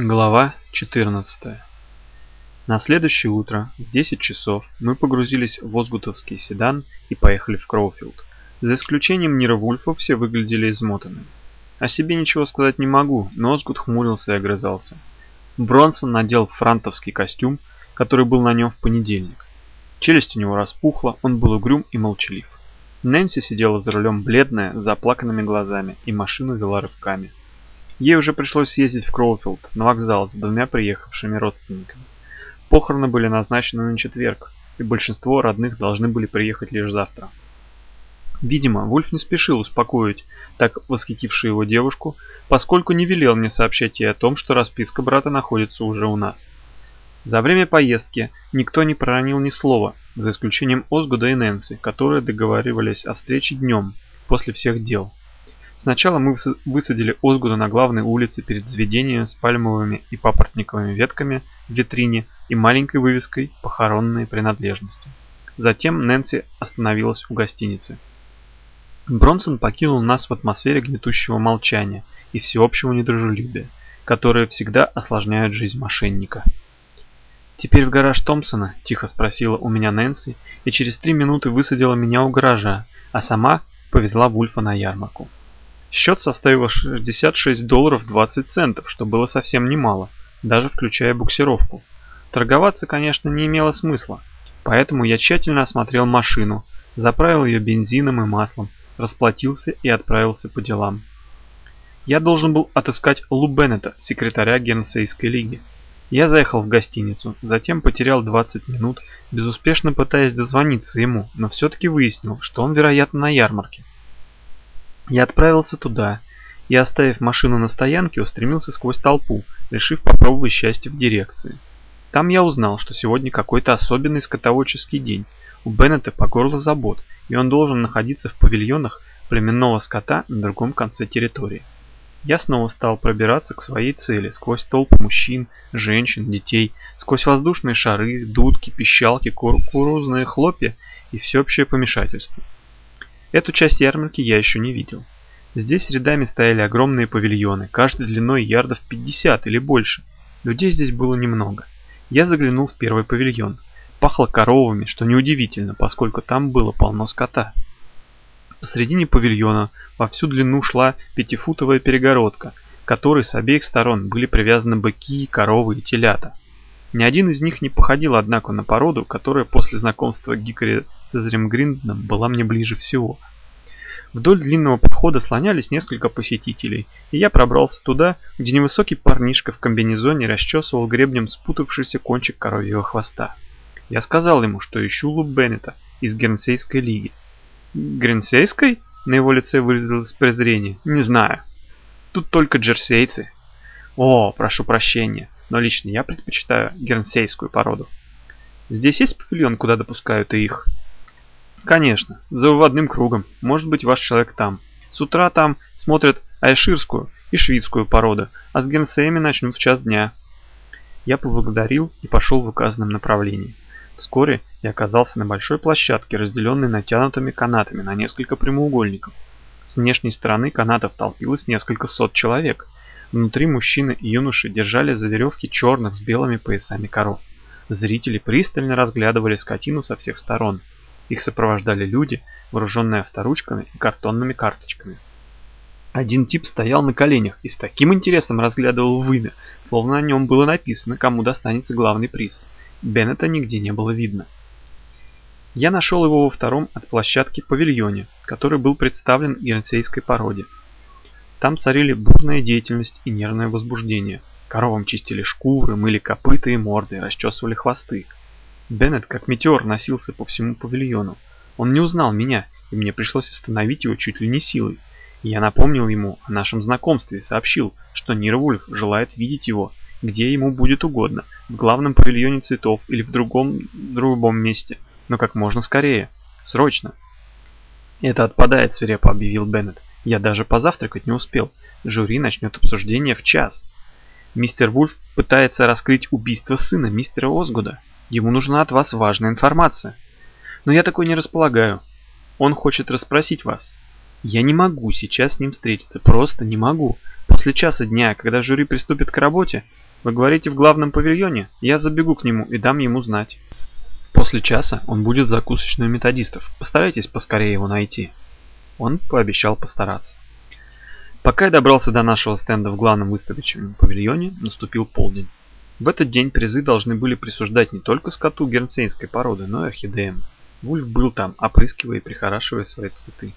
Глава 14 На следующее утро в 10 часов мы погрузились в Озгутовский седан и поехали в Кроуфилд. За исключением Нира Вульфа все выглядели измотанными. О себе ничего сказать не могу, но Озгут хмурился и огрызался. Бронсон надел франтовский костюм, который был на нем в понедельник. Челюсть у него распухла, он был угрюм и молчалив. Нэнси сидела за рулем бледная, с заплаканными глазами, и машину вела рывками. Ей уже пришлось съездить в Кроуфилд, на вокзал, с двумя приехавшими родственниками. Похороны были назначены на четверг, и большинство родных должны были приехать лишь завтра. Видимо, Вульф не спешил успокоить так восхитившую его девушку, поскольку не велел мне сообщать ей о том, что расписка брата находится уже у нас. За время поездки никто не проронил ни слова, за исключением Озгуда и Нэнси, которые договаривались о встрече днем, после всех дел. Сначала мы высадили Озгуда на главной улице перед заведением с пальмовыми и папоротниковыми ветками в витрине и маленькой вывеской «Похоронные принадлежности». Затем Нэнси остановилась у гостиницы. Бронсон покинул нас в атмосфере гнетущего молчания и всеобщего недружелюбия, которые всегда осложняют жизнь мошенника. «Теперь в гараж Томпсона?» – тихо спросила у меня Нэнси, и через три минуты высадила меня у гаража, а сама повезла Вульфа на ярмарку. Счет составил 66 долларов 20 центов, что было совсем немало, даже включая буксировку. Торговаться, конечно, не имело смысла, поэтому я тщательно осмотрел машину, заправил ее бензином и маслом, расплатился и отправился по делам. Я должен был отыскать Лу Беннета, секретаря Генсейской лиги. Я заехал в гостиницу, затем потерял 20 минут, безуспешно пытаясь дозвониться ему, но все-таки выяснил, что он, вероятно, на ярмарке. Я отправился туда и, оставив машину на стоянке, устремился сквозь толпу, решив попробовать счастье в дирекции. Там я узнал, что сегодня какой-то особенный скотоводческий день. У Беннета по горло забот, и он должен находиться в павильонах племенного скота на другом конце территории. Я снова стал пробираться к своей цели сквозь толпы мужчин, женщин, детей, сквозь воздушные шары, дудки, пищалки, кукурузные хлопья и всеобщее помешательство. Эту часть ярмарки я еще не видел. Здесь рядами стояли огромные павильоны, каждый длиной ярдов 50 или больше. Людей здесь было немного. Я заглянул в первый павильон. Пахло коровами, что неудивительно, поскольку там было полно скота. Посредине павильона во всю длину шла пятифутовая перегородка, которой с обеих сторон были привязаны быки, коровы и телята. Ни один из них не походил, однако, на породу, которая после знакомства Гикари Цезарем Гриндоном была мне ближе всего. Вдоль длинного прохода слонялись несколько посетителей, и я пробрался туда, где невысокий парнишка в комбинезоне расчесывал гребнем спутавшийся кончик коровьего хвоста. Я сказал ему, что ищу Лу Беннета из Гернсейской лиги. «Гернсейской?» На его лице выразилось презрение. «Не знаю. Тут только джерсейцы». «О, прошу прощения но лично я предпочитаю гернсейскую породу. Здесь есть павильон, куда допускают и их? Конечно, за выводным кругом. Может быть ваш человек там. С утра там смотрят айширскую и шведскую породу, а с гернсеями начнут в час дня. Я поблагодарил и пошел в указанном направлении. Вскоре я оказался на большой площадке, разделенной натянутыми канатами на несколько прямоугольников. С внешней стороны канатов толпилось несколько сот человек – Внутри мужчины и юноши держали за веревки черных с белыми поясами коров. Зрители пристально разглядывали скотину со всех сторон. Их сопровождали люди, вооруженные авторучками и картонными карточками. Один тип стоял на коленях и с таким интересом разглядывал вымя, словно на нем было написано, кому достанется главный приз. Беннета нигде не было видно. Я нашел его во втором от площадки павильоне, который был представлен ирансейской породе. Там царили бурная деятельность и нервное возбуждение. Коровам чистили шкуры, мыли копыта и морды, расчесывали хвосты. Беннет как метеор носился по всему павильону. Он не узнал меня, и мне пришлось остановить его чуть ли не силой. я напомнил ему о нашем знакомстве и сообщил, что Нирвульф желает видеть его, где ему будет угодно, в главном павильоне цветов или в другом, другом месте, но как можно скорее. Срочно. «Это отпадает», — свирепо объявил Беннет. Я даже позавтракать не успел. Жюри начнет обсуждение в час. Мистер Вульф пытается раскрыть убийство сына мистера Озгуда. Ему нужна от вас важная информация. Но я такой не располагаю. Он хочет расспросить вас. Я не могу сейчас с ним встретиться, просто не могу. После часа дня, когда жюри приступит к работе, Вы говорите в главном павильоне? Я забегу к нему и дам ему знать. После часа он будет в закусочной методистов. Постарайтесь поскорее его найти. Он пообещал постараться. Пока я добрался до нашего стенда в главном выставочном павильоне, наступил полдень. В этот день призы должны были присуждать не только скоту гернсейнской породы, но и орхидеям. Вульф был там, опрыскивая и прихорашивая свои цветы.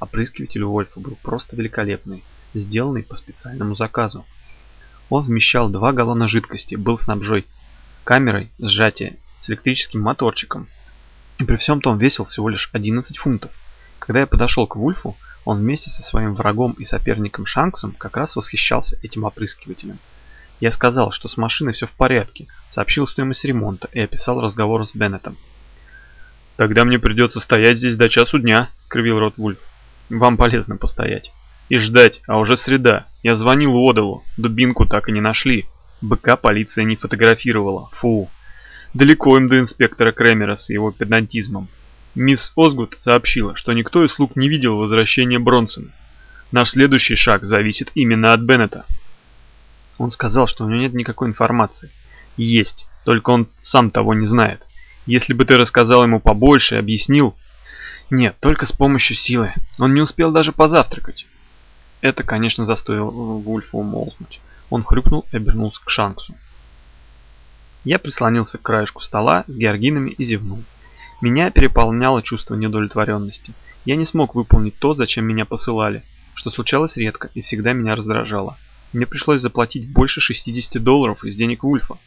Опрыскиватель у Вольфа был просто великолепный, сделанный по специальному заказу. Он вмещал 2 галлона жидкости, был снабжен камерой сжатия с электрическим моторчиком. И при всем том весил всего лишь 11 фунтов. Когда я подошел к Вульфу, он вместе со своим врагом и соперником Шанксом как раз восхищался этим опрыскивателем. Я сказал, что с машиной все в порядке, сообщил стоимость ремонта и описал разговор с Беннетом. «Тогда мне придется стоять здесь до часу дня», — скривил рот Вульф. «Вам полезно постоять. И ждать, а уже среда. Я звонил Уодалу, дубинку так и не нашли. БК полиция не фотографировала. Фу. Далеко им до инспектора Кремера с его педантизмом. Мисс Озгуд сообщила, что никто из слуг не видел возвращения Бронсона. Наш следующий шаг зависит именно от Беннета. Он сказал, что у него нет никакой информации. Есть, только он сам того не знает. Если бы ты рассказал ему побольше и объяснил... Нет, только с помощью силы. Он не успел даже позавтракать. Это, конечно, заставило Вульфа умолкнуть. Он хрюкнул и обернулся к Шанксу. Я прислонился к краешку стола с георгинами и зевнул. Меня переполняло чувство неудовлетворенности. Я не смог выполнить то, зачем меня посылали, что случалось редко и всегда меня раздражало. Мне пришлось заплатить больше 60 долларов из денег Вульфа,